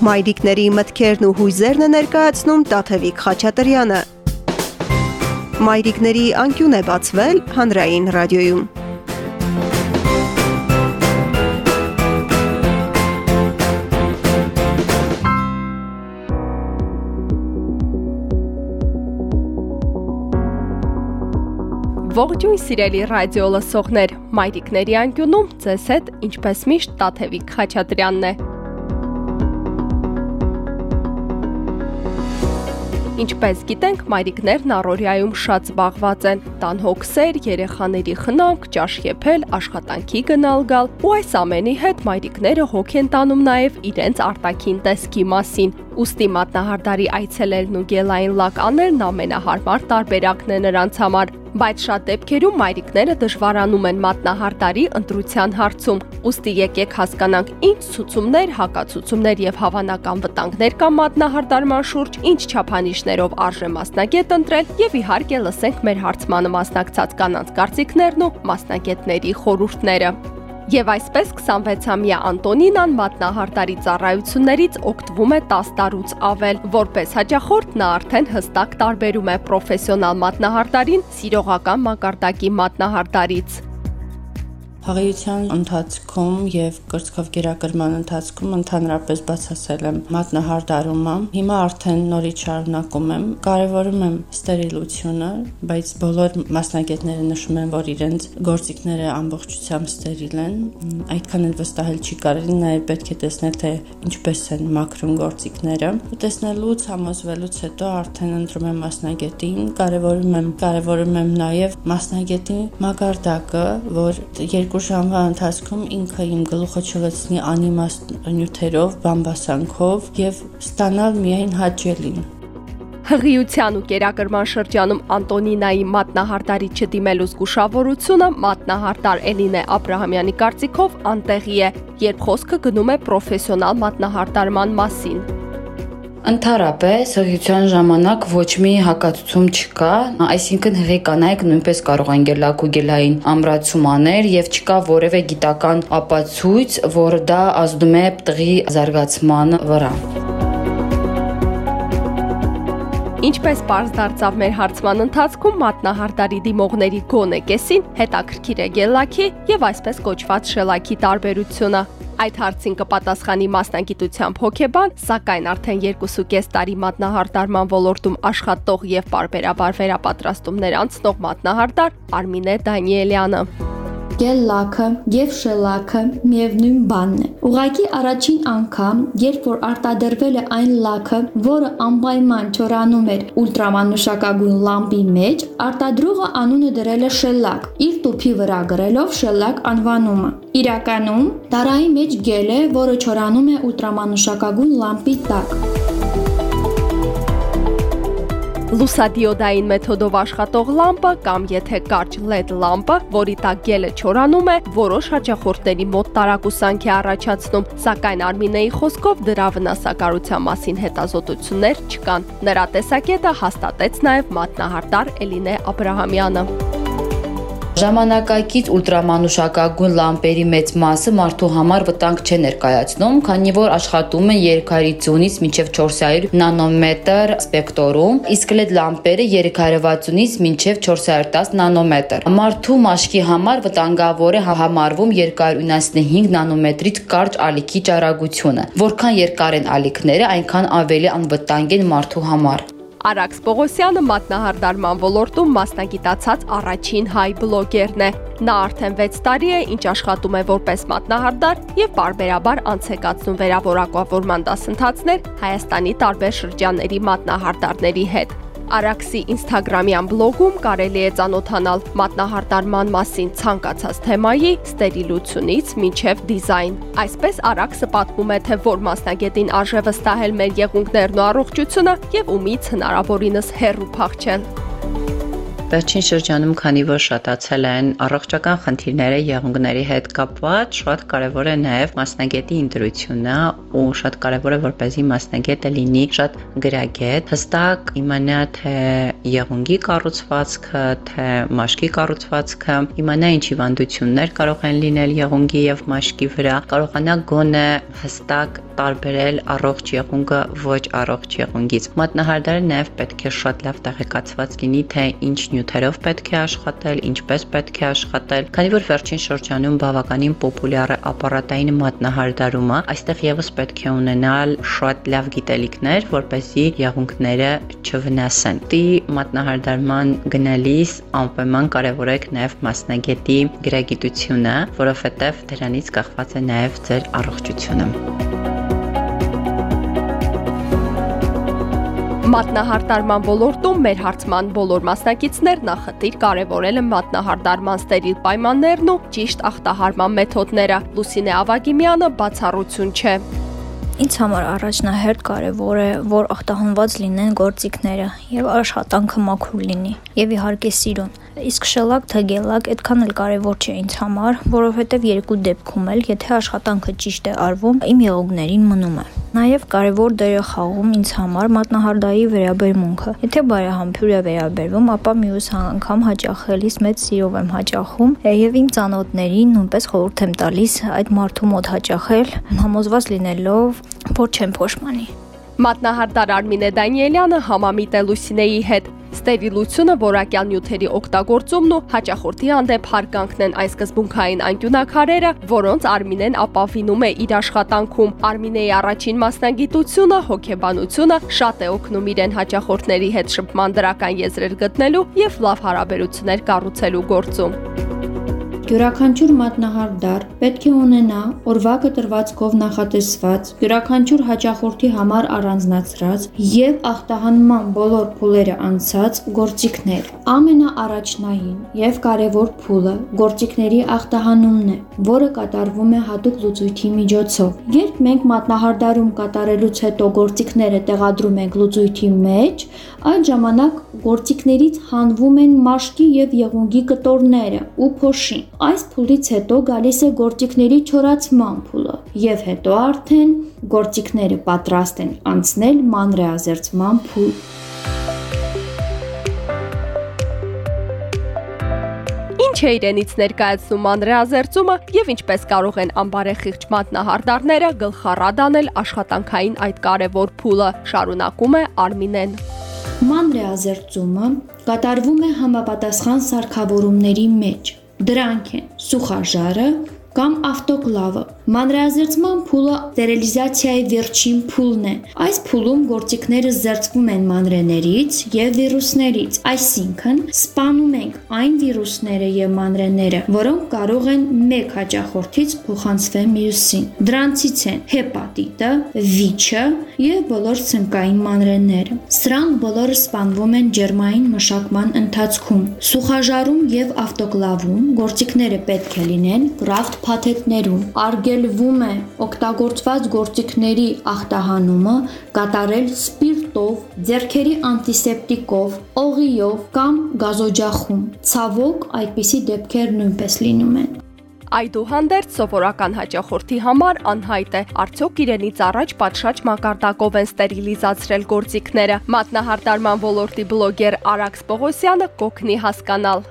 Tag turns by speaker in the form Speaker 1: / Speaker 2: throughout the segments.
Speaker 1: Մայրիկների մտքերն ու հույզերն է ներկայացնում Տաթևիկ Խաչատրյանը։ Մայրիկների անկյուն է բացվել հանրային ռադիոյում։ Ողջույն սիրելի ռադիո լսողներ, Մայրիկների անկյունում ձեզ հետ ինչպես միշտ Տաթևիկ Խաչատրյանն է։ Ինչպես գիտենք, մայրիկներն առօրյայում շատ զբաղված են՝ տան հոգսեր, երեխաների խնամք, ճաշ եփել, աշխատանքի գնալ գալ, ու այս ամենի հետ մայրիկները հոգ են տանում նաև իրենց արտաքին տեսքի մասին։ Ոստի մատնահարդարի այցելելն ու գելային լակ անելն ամենահարմար տարբերակն է նրանց համար, բայց շատ դեպքերում մայրիկները դժվարանում են մատնահարդարի ընտրության հարցում։ Ոստի եկեք հասկանանք ինչ ցուցումներ, հակացուցումներ եւ հավանական վտանգներ կան մատնահարդարման շուրջ, ինչ չափանիշներով արժե մասնագետ ընտրել եւ իհարկե լսենք մեր հարցմանը մասնակցած կանանց կարծիքներն ու մասնագետների խորհուրդները։ Եվ այսպես 26-ամյա Անտոնինան մատնահարտարի ծառայություններից օգտվում է 10 տարուց ավել։ Որպես հաճախորդ նա արդեն հստակ տարբերում է պրոֆեսիոնալ մատնահարտարին սիրողական մակարդակի մատնահարտարից։
Speaker 2: Հաղեության ընթացքում եւ կրծքով գերակրման ընթացքում ընդհանրապես բացասել եմ մատնահարդարումը։ Հիմա արդեն նորից շարունակում եմ։ Կարևորում եմ ստերիլությունը, բայց բոլոր մասնագետները նշում են, որ իրենց գործիքները ամբողջությամբ ստերիլ են։ Այդքան էլ վստահել չի կարելի, նաեւ պետք է տեսնել, թե ինչպես են մաքրում գործիքները։ Ու տեսնելուց, համոզվելուց հետո արդեն ընտրում եմ մասնագետին, կարևորում եմ, կարևորում եմ նաեւ մասնագետի մակարդակը, որ երկու ժամվա ընթացքում ինքը իմ գլուխը չլցնի անիմաստ նյութերով, բամբասանքով եւ ստանալ միայն հաճելին։
Speaker 1: Հղիության ու կերակրման շրջանում Անտոնինայի մատնահարտարի չդիմելու զգուշավորությունը մատնահարտար Էլինե Աբ รา համյանի կարծիքով անտեղի է, երբ խոսքը գնում է պրոֆեսիոնալ մատնահարտարման մասին։
Speaker 3: Ընդհանրապես հղիության ժամանակ ոչ մի հակացում չկա, այսինքն հղի կանայք նույնպես կարող են գելակ ու գելային ամրացում անել եւ չկա որևէ գիտական ապացույց, որ դա ազդում է տղի զարգացման վրա։
Speaker 1: Ինչպես པարզ դարձավ մեր հարցման ընթացքում մատնահարտարի դիմողների գոնե կեսին հետաքրքիր է գելակի եւ այսպես կոչված շելակի տարբերությունը։ Այդ հարցին կպատասխանի մասնագիտությամբ հոգեբան, սակայն արդեն 2.5 տարի մատնահարտարման ոլորտում աշխատող եւ բարբերաբար վերապատրաստումներ անցնող մատնահարտար Արմինե Դանիելյանը
Speaker 4: գել լաքը եւ շելակը միևնույն բանն է։ Ուղղակի առաջին անգամ, երբ որ արտադրվել է այն լաքը, որը անպայման չորանում էր ուլտրամանուշակագույն լամպի մեջ, արտադրողը անունը դրել է շելակ, իր տուփի վրա գրելով շելակ անվանումը։ Իրականում տարայի մեջ գել է, որը չորանում է ուլտրամանուշակագույն լամպի տակ։
Speaker 1: Լուսադիոդային մեթոդով աշխատող լամպը կամ եթե կարճ LED լամպը, որի տակ գելը չորանում է, որոշ հաճախորդների մոտ տարակուսանք է առաջացնում, սակայն Արմինեի խոսքով դրա վնասակարության մասին հետազոտություններ չկան։ Նրա տեսակետը հաստատեց նաև մատնահարտար Էլինե Աբ รา համյանը։
Speaker 3: Ժամանակակից ուլտրամանուշակագույն լամպերի մեծ մասը մարդու համար վտանգ չէ ներկայացնում, քանի որ աշխատում են 350-ից մինչև 400 նանոմետր սպեկտրում, իսկ LED լամպերը 360-ից մինչև 410 նանոմետր։ Մարդու մաշկի համար վտանգավոր է համարվում 295 նանոմետրից կարճ ալիքի ճարագությունը։ Որքան երկար են ալիքները, այնքան ավելի անվտանգ են մարդու համար։
Speaker 1: Արաքս Պողոսյանը մատնահարդարման ոլորտում մասնագիտացած առաջին հայ բլոգերն է։ Նա արդեն 6 տարի է, ինչ աշխատում է որպես մատնահարդար եւ բարբերաբար անց է կացնում վերավորակավորման դասընթացներ Հայաստանի տարբեր շրջանների մատնահարդարների հետ։ Արաքսի Instagram-յան բլոգում կարելի է ճանոթանալ մատնահարտարման մասին ցանկացած թեմայի, ստերիլությունից մինչև դիզայն։ Այսպես Արաքսը պատմում է, թե որ մասնագետին արժե վստահել մեր եղունգներն ու առողջությունը եւ ումից հնարավորինս հեռու փախչել։
Speaker 5: Վերջին շրջանում, քանի որ շատացել են առողջական խնդիրները եղունգների հետ կապված, շատ կարևոր է նաև մասնագետի ընտրությունը ու շատ կարևոր է որպեսզի մասնագետը լինի շատ գրագետ, հստակ իմանա թե եղունգի կառուցվածքը, թե մաշկի կառուցվածքը, իմանա ինչ հիվանդություններ կարող են լինել եղունգի եւ մաշկի վրա, կարողանա գոնե հստակ տարբերել առողջ եղունգը ոչ առողջ եղունգից։ Մատնահարդարը նաև պետք է շատ լավ տեղեկացված լինի, թե ինչ նյութերով պետք է աշխատել, ինչպես պետք է աշխատել, քանի որ վերջին շրջանում բավականին պոպուլյար է ապարատային մատնահարդարումը, այստեղ եւս պետք է ունենալ շատ լավ գիտելիքներ, որպեսզի եղունգները չվնասեն։ Տի մատնահարդարման գնալիս անպայման կարևորեք նաև մասնագետի գրագիտությունը, որովհետև դրանից կախված է նաև ձեր առողջությունը։
Speaker 1: Մատնահարտարման ոլորտում մեր հարցման բոլոր մասնակիցներն նախնդիր կարևորել են մատնահարտարման ստերիլ պայմաններն ու ճիշտ ախտահարման մեթոդները։ Լուսինե Ավագիմյանը բացառություն չէ։
Speaker 6: Ինձ համար առաջնահերթ կարևոր է, որ ախտահանված լինեն գործիքները եւ աշխատանքը մաքուր լինի եւ իհարկե սիրուն։ Իսկ շելակ թե գելակ այդքան էլ կարևոր չէ ինձ համար, որովհետև երկու դեպքում էլ, եթե աշխատանքը ճիշտ է արվում, իմ եղողներին մնում է։ Նաև կարևոր դեր է խաղում ինձ համար մատնահարդայի վերաբերմունքը։ Եթե բարեհամբույր է վերաբերվում, ապա մյուս անգամ հաճախելիս մեծ սիրով եմ հաճախում եւ իմ ծանոթներին նույնպես խորհուրդ եմ տալիս այդ մարդու մոտ հաճախել, համոզված լինելով, որ չեմ փոշմանի։
Speaker 1: Մատնահարդար Արմինե Դանիելյանը համամիտ է Լուսինեի հետ Ստերիլությունը, որակյալ նյութերի օգտագործումն ու հաճախորդի հանդեպ հարգանքն են այն սկզբունքային անկյունակարերը, որոնց Արմինեն ապավինում է իր աշխատանքում։ Արմինեի առաջին մասնագիտությունը հոգեբանությունը շատ է օգնում իրեն հաճախորդների հետ շփման դրական եզրեր գտնելու եւ լավ հարաբերություններ կառուցելու գործում։
Speaker 4: Յուրաքանչյուր մատնահարդար պետք է ունենա օրվա կտրվածքով նախատեսված, յուրաքանչյուր հաճախորդի համար առանձնացրած եւ ախտահանման բոլոր փուլերը անցած գործիքներ։ Ամենաառաջնային եւ կարեւոր փուլը գործիքների ախտահանումն է, որը կատարվում է հատուկ լուծույթի միջոցով։ Երբ մենք մատնահարդարում կատարելուց հետո գործիքները տեղադրում ենք լուծույթի մեջ, այդ ժամանակ գործիքներից հանվում են մաշկի եւ եղունգի կտորները ու փոշին։ Այս փուլից հետո գալիս է գործիքների չորացման փուլը եւ հետո արդեն գործիքները պատրաստ են անցնել մանրեազերծման փուլ։
Speaker 1: Ինչ է իրենից ներկայացնում մանրեազերծումը եւ ինչպես կարող են անբարեխիղճ մատնահարդարները գլխառատ անել աշխատանքային այդ կարևոր փուլը, շարունակում է Արմինեն։
Speaker 4: Մանրեազերծումը կատարվում է համապատասխան սարքավորումների մեջ, Դրանք են սուխաժարը կամ ավտոկլավը, Մանրեազերծման փուլը ստերիլիզացիայի վերջին փուլն է։ Այս փուլում գործիքները զերծվում են մանրեներից եւ վիրուսներից, այսինքն սպանում ենք այն վիրուսները եւ մանրեները, որոնք կարող են մեկ հաճախորդից փոխանցվել մյուսին։ Դրանցից են հեպատիտը, վիճը եւ բոլոր ցնկային մանրեները։ Սրանք բոլորը սպանվում են ջերմային մշակման ընթացքում։ Սուխաժարում եւ ավտոկլավում գործիքները պետք է լինեն կրաֆտ փաթեթներում։ Արգել ելվում է օգտագործված գործիքների ախտահանումը կատարել սպիրտով, ձեռքերի անտիսեպտիկով, օղիով կամ գազօջախում։ Ցավոք, այդպիսի դեպքեր նույնպես լինում են։
Speaker 1: Այդուհանդերձ սովորական հաճախորդի համար անհայտ է, արդյոք իրենից առաջ պատշաճ մակարդակով են ստերիլիզացրել գործիքները։ Մատնահարտարման ոլորտի բլոգեր Արաքս Պողոսյանը կոգնի հասկանալ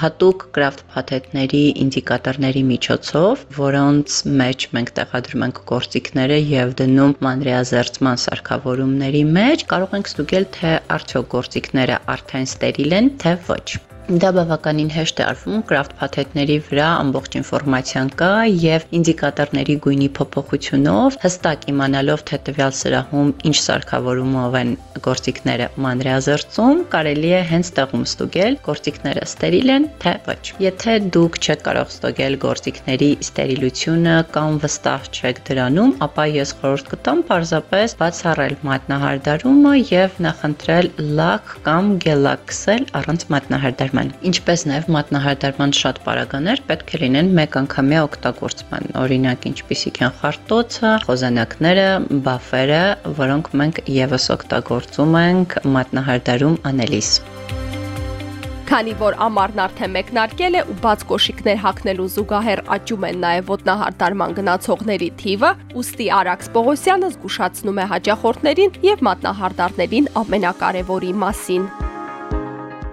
Speaker 5: հատուկ կրաֆտ փաթեթների ինդիկատորների միջոցով, որոնց մեջ մենք տեղադրում ենք գործիքները եւ դնում մանրեազերծման սարքավորումների մեջ, կարող ենք ստուգել թե արդյոք գործիքները արդեն ստերիլ են, թե ոչ։ Դա բավականին հեշտ է արվում, կրաֆտ փաթեթների վրա ամբողջ ինֆորմացիան կա եւ ինդիկատորների գույնի փոփոխությունով հստակ իմանալով թե տվյալ սրահում ինչ սարքավորումով են գործիքները մանրեազերծում, կարելի է հենց տեղում ստուգել գործիքները ստերիլ են թե ոչ։ Եթե դուք չեք կարող ստուգել գործիքների ստերիլությունը կամ վստահ չեք դրանում, ապա ես խորհուրդ կտամ պարզապես բացառել մատնահարդարումը եւ նախընտրել լակ կամ գելակսել առանց մատնահարդարման ինչպես նաև մատնահարդարման շատ պարագաներ պետք է լինեն մեկ անգամյա օգտագործման։ Օրինակ, ինչպիսիք են խարտոցը, խոզանակները, բաֆերը, որոնք մենք եւս օգտագործում ենք մատնահարդարում անելիս։
Speaker 1: Քանի որ ամառն արդեն մեկնարկել է ու բաց կոշիկներ հագնելու զուգահեռ աճում են նաև ոտնահարդարման գնացողների թիվը, ուստի Արաքս Պողոսյանը զգուշացնում է հաճախորդներին եւ մատնահարդարներին ամենակարևորի մասին։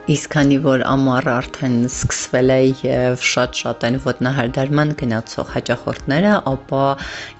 Speaker 5: Իսկ քանի որ ամառը արդեն սկսվել է եւ շատ-շատ են ոտնահարդարման գնացող հաճախորդները, ապա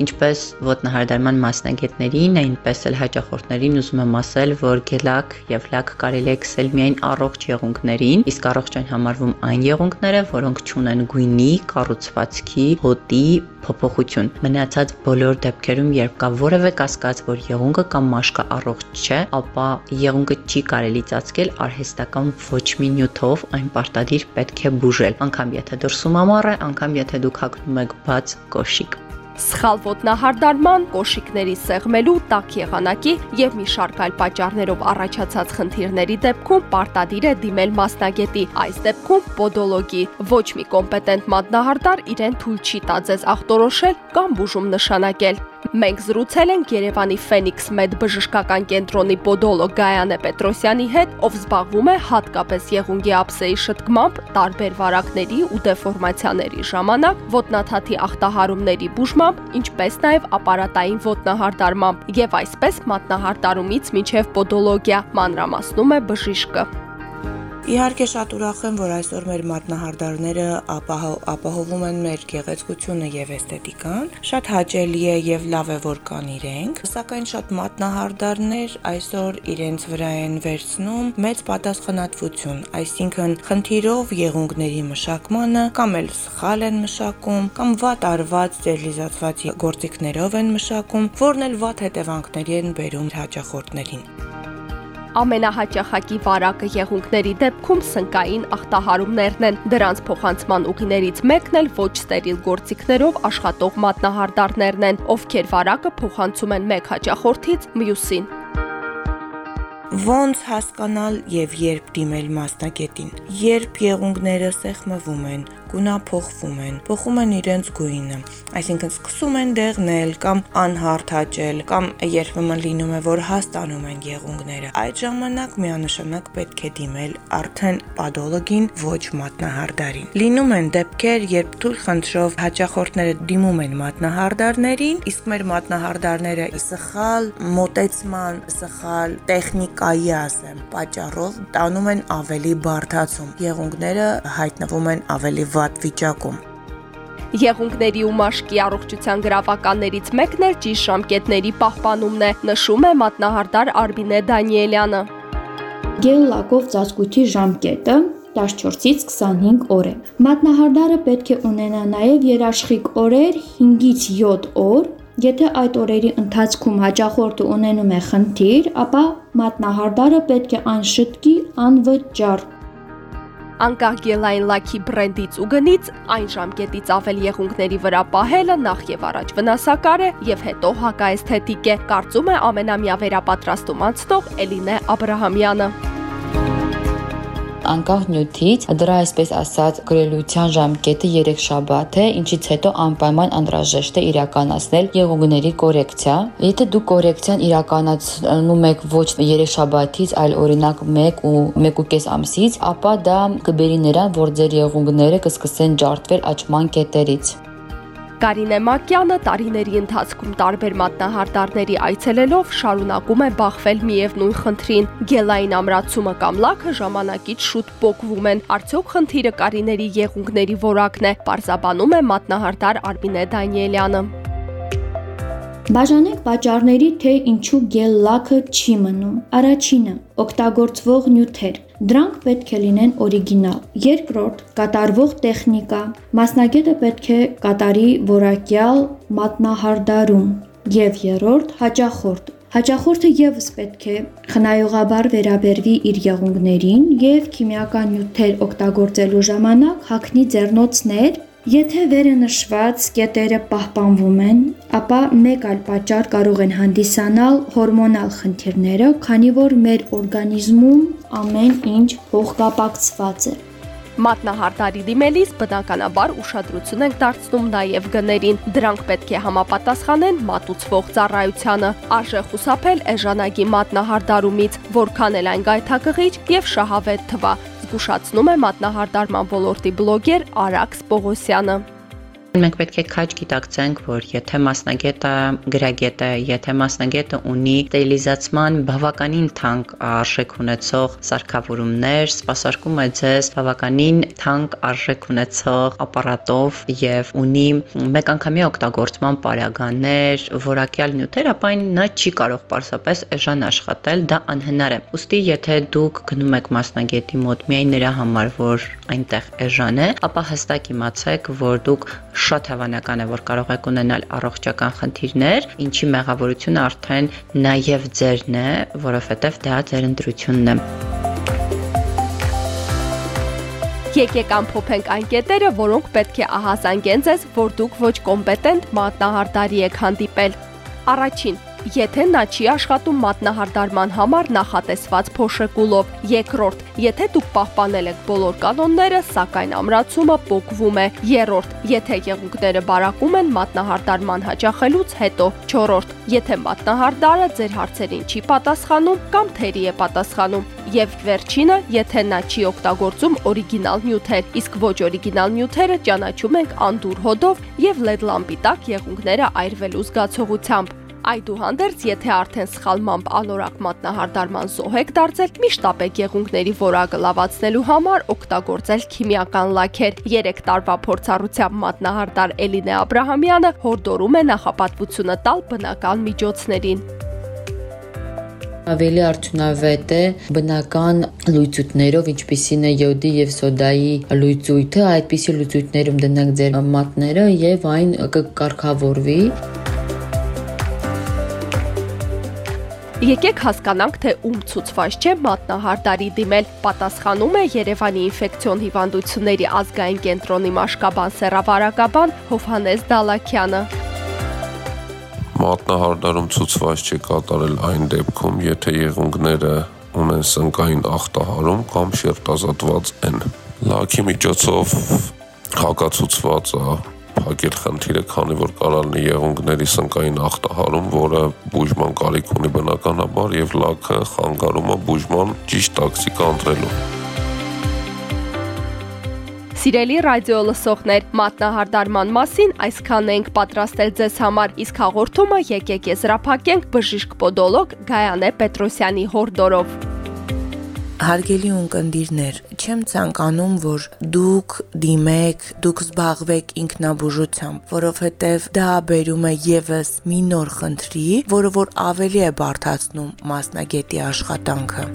Speaker 5: ինչպես ոտնահարդարման մասնագետներին, այնպես էլ հաճախորդներին ուզում եմ ասել, որ գելակ եւ լակ կարելի է քսել միայն առողջ եղունգներին, իսկ առողջ են համարվում այն եղունգները, որոնք չունեն գույնի, կառուցվածքի, հոտի փոփոխություն։ Մնացած բոլոր դեպքերում, երբ կա որևէ կասկած, որ եղունգը կամ մաշկը առողջ չէ, ապա եղունգը չի կարելի ծածկել արհեստական ոչ մի նյութով, այն պարտադիր պետք է բուժել։ Անկամ եթե դրսում ամառ է, անկամ եթե դուք հագնում եք բաց կոշիկ
Speaker 1: սխալ ոտնահարդարման, կոշիկների սեղմելու, տաք եղանակի եւ մի շարք այլ պատճառներով առաջացած խնդիրների դեպքում պարտադիր է դիմել մասնագետի, այս դեպքում պոդոլոգի։ Ոչ մի կոմպետենտ մատնահարդար իրեն թույլ չի տա ձեզ ախտորոշել կամ բուժում նշանակել։ Մենք զրուցել ենք Երևանի Phoenix Med բժշկական կենտրոնի պոդոլոգ Գայանե Պետրոսյանի հետ, ով զբաղվում է հատկապես եղունգի ափսեի շտկմամբ, տարբեր վարակների ու դեֆորմացիաների ժամանակ ոտնաթաթի ախտահարումների բուժմամբ, ինչպես նաև ապարատային ոտնահարդարմամբ եւ այսպես մատնահարդարումից մինչև պոդոլոգիա մանրամասնում է բժիշկը։
Speaker 2: Իհարկե շատ ուրախ եմ, որ այսօր մեր մատնահարդարները ապահով, ապահովում են մեր գեղեցկությունը եւ էսթետիկան։ Շատ հաճելի է եւ լավ է, որ կան իրենք, սակայն շատ մատնահարդարներ այսօր իրենց վրա են վերցնում մեծ պատասխանատվություն, այսինքն խնդիրով եղունգների մշակմանը կամ էլ սխալ են մշակում, կամ վատ արված ստերիլիզացված գործիքներով են մշակում, որն էլ վատ հետևանքների են բերում հաճախորդներին
Speaker 1: ամենահաճախակի վարակը եղունգների դեպքում սնկային ախտահարումներն են։ Դրանց փոխանցման ուղիներից մեկն էլ ոչ ստերիլ գործիքներով աշխատող մատնահարդարներն են, ովքեր վարակը փոխանցում են մեկ հաճախորդից մյուսին։
Speaker 2: Ոնց հասկանալ եւ երբ դիմել մասնագետին։ Երբ եղունգները սեղմվում են, գունափոխվում են, փոխում են իրենց գույնը, այսինքն սկսում են դեղնել կամ անհարթ հաճել կամ երբեմն լինում է որ հաստանում են եղունգները։ Այդ ժամանակ միանշանակ պետք է դիմել արդեն պադոլոգին, ոչ մատնահարդարին։ Լինում են դեպքեր, երբ թույլ խնդրով հաճախորդները դիմում են մատնահարդարներին, իսկ մեր մատնահարդարները սխալ մոտեցման, սխալ տեխնիկայի, ասեմ, պատճառով տանում են ավելի բարդացում։ Եղունգները հայտնվում են ավելի վատ վիճակում։
Speaker 1: Եղունգների ու մաշկի առողջության գրավականներից մեկն էլ ճիշտ ժամկետների պահպանումն է, նշում է մատնահարդար Արբինե Դանիելյանը։
Speaker 4: Գել լակով ծածկույթի ժամկետը 14-ից 25 օր է։ Մատնահարդարը պետք է ունենա նաև երաշխիք օրեր 5-ից 7 օր, Եթե այդ օրերի ընթացքում հաճախորդը ունենում է խնդիր, ապա մատնահարդարը պետք է այն շտկի անվճար
Speaker 1: Անկախ Գելային Լաքի բրենդից ու գնից, այն ժամկետից ավել եղունգների վրա պահելը նախ եւ առաջ վնասակար է եւ հետո հակաեսթետիկ է, կարծում է ամենամյա վերապատրաստում անցնող Էլինե Աբրահամյանը
Speaker 3: անկախ նյութից դրա այսպես ասած գրելության ժամկետը 3 շաբաթ է, ինչից հետո անպայման անհրաժեշտ է իրականացնել եղունգների կորեկցիա։ Եթե դուք կորեկցիան իրականացնում եք ոչ 3 շաբաթից, այլ օրինակ 1 ու 1.5 ամսից, ապա դա կբերի նրան, որ ձեր եղունգները կսկսեն ջարդվել աճման կետերից։
Speaker 1: Կարինե Մակյանը տարիների ընթացքում տարբեր մատնահարդարների այցելելով շարունակում է բախվել միևնույն խնդրին։ Գելային ամրացումը կամ լաքը ժամանակից շուտ փոկվում են։ Արդյոք խնդիրը Կարիների եղունգների որակն է, պարզաբանում է մատնահարդար Արմինե Դանիելյանը։
Speaker 4: Բաժանենք պատճառների, թե ինչու գել լաքը չի մնում։ Առաջինը՝ օգտագործվող նյութեր։ Դրանք պետք է լինեն օրիգինալ։ Երկրորդ՝ կատարվող տեխնիկա։ Մասնագետը պետք է կատարի որակյալ մատնահարդարում։ Եվ երրորդ՝ հաճախորդ։ Հաճախորդը եւս պետք է խնայողաբար վերաբերվի իր եղունգներին եւ քիմիական նյութեր օգտագործելու ժամանակ հագնի ձեռնոցներ, Եթե վերը նշված կետերը պահպանվում են, ապա մեկ այլ պատճառ կարող են հանդիսանալ հորմոնալ խնդիրները, քանի որ մեր օրգանիզմում ամեն ինչ փոխկապակցված է։
Speaker 1: Մատնահարդարի դիմելիս բնականաբար ուշադրություն ենք դարձնում նաև գներին։ Դրանք պետք է համապատասխանեն մատուցվող ծառայությանը։ Արժե խուսափել էժանագի մատնահարդարումից, որքան էլ այն գայթակղիչ եւ շահավետ թվա։ զգուշացնում է մատնահարդարման ոլորտի բլոգեր Արաքս Պողոսյանը։
Speaker 5: Մենք պետք է քաջ գիտակցենք, որ եթե մասնագետը գրագետ է, եթե մասնագետը ունի ստերիլիզացման բավականին թանկ արժեք ունեցող սարքավորումներ, սպասարկում է ձեզ բավականին թանկ արժեք ունեցող ապարատով եւ ունի մեկանգամյա օգտագործման պարագաներ, որակյալ նյութեր, ապա նա չի կարող պարզապես էժան աշխատել, դա անհնար է։ Ոստի եթե դուք գնում եք մասնագետի մոտ միայն նրա համար, որ այնտեղ էժան է, ապա հստակ իմացեք, որ դուք շատ հավանական է, որ կարող եք ունենալ առողջական խնդիրներ, ինչի մեղավորությունը արդեն նաև ձերն է, որովհետև դա ձեր ընտրությունն է։
Speaker 1: Եկեք ամփոփենք այն կետերը, որոնք պետք է ահազանգեն ձեզ, որ դուք ոչ կոմպետենտ մատնահարդարի եք հանդիպել։ Առաջին եթե նա չի աշխատում մատնահարդարման համար նախատեսված փոշեկուլով։ Երկրորդ, եթե դուք պահպանել եք բոլոր կանոնները, սակայն ամրացումը փոկվում է։ Երրորդ, եթե եղունգները բարակում են մատնահարդարման հաճախելուց հետո։ Չորրորդ, եթե մատնահարդարը ձեր հարցերին չի պատասխանում կամ թերի է պատասխանում։ Եվ վերջինը, եթե նա չի օգտագործում օրիգինալ նյութեր, իսկ ոչ օրիգինալ նյութերը ճանաչում ենք անդուր հոդով եւ LED լամպի տակ եղունգները այրվելու զգացողությամբ։ Այդուհանդերձ, եթե արդեն սխալմամբ անորակ մատնահարդարման զոհ եք դարձել, միշտ ապեք եղունգների որակը լավացնելու համար օգտագործել քիմիական լաքեր։ 3 տարվա փորձառությամբ մատնահարդար Էլինե Աբ รา համյանը հորդորում է նախապատվությունը տալ բնական միջոցներին
Speaker 3: ավելի արդյունավետ է բնական լույսույթներով, ինչպիսին է յոդի եւ սոդայի լույսույթը, այդպիսի լույսույթներում դնեք ձեր մատները եւ այն կկարգավորվի։
Speaker 1: Եկեք հասկանանք, թե ում ցուցված չէ մատնահարդարի դիմել։ Պատասխանում է Երևանի ինֆեկցիոն հիվանդությունների ազգային կենտրոնի մաշկաբան սերավարակաբան Հովհանես Դալաքյանը։
Speaker 7: Մատնահարդարում ցուցված չէ կատարել այն դեպքում, եթե եղունգները ունեն սնկային ախտահարում կամ շերտազատված են։ Լաքի միջոցով հակացուցված է փակել խնդիրը, քանի որ կարող լինի եղունգների սնկային ախտահարում, որը բուժման կարիք ունի բնականաբար եւ լաքը խանգարում է բուժման ճիշտ տաքսիկա ընտրելու։
Speaker 1: Սիրելի ռադիո լսողներ, մատնահարդարման մասին այսքան ենք պատրաստել ձեզ համար, իսկ հաղորդումը եկեք եզրափակենք բժիշկ պոդոլոգ Գայանե Պետրոսյանի հորդորով։
Speaker 8: Հարգելի ունկնդիրներ, չեմ ցանկանում, որ դուք դիմեք, դուք զբաղվեք ինքնաբուժությամբ, որովհետև դա բերում է եւս մի նոր խնդրի, որը որ ավելի է բարդացնում մասնագետի աշխատանքը։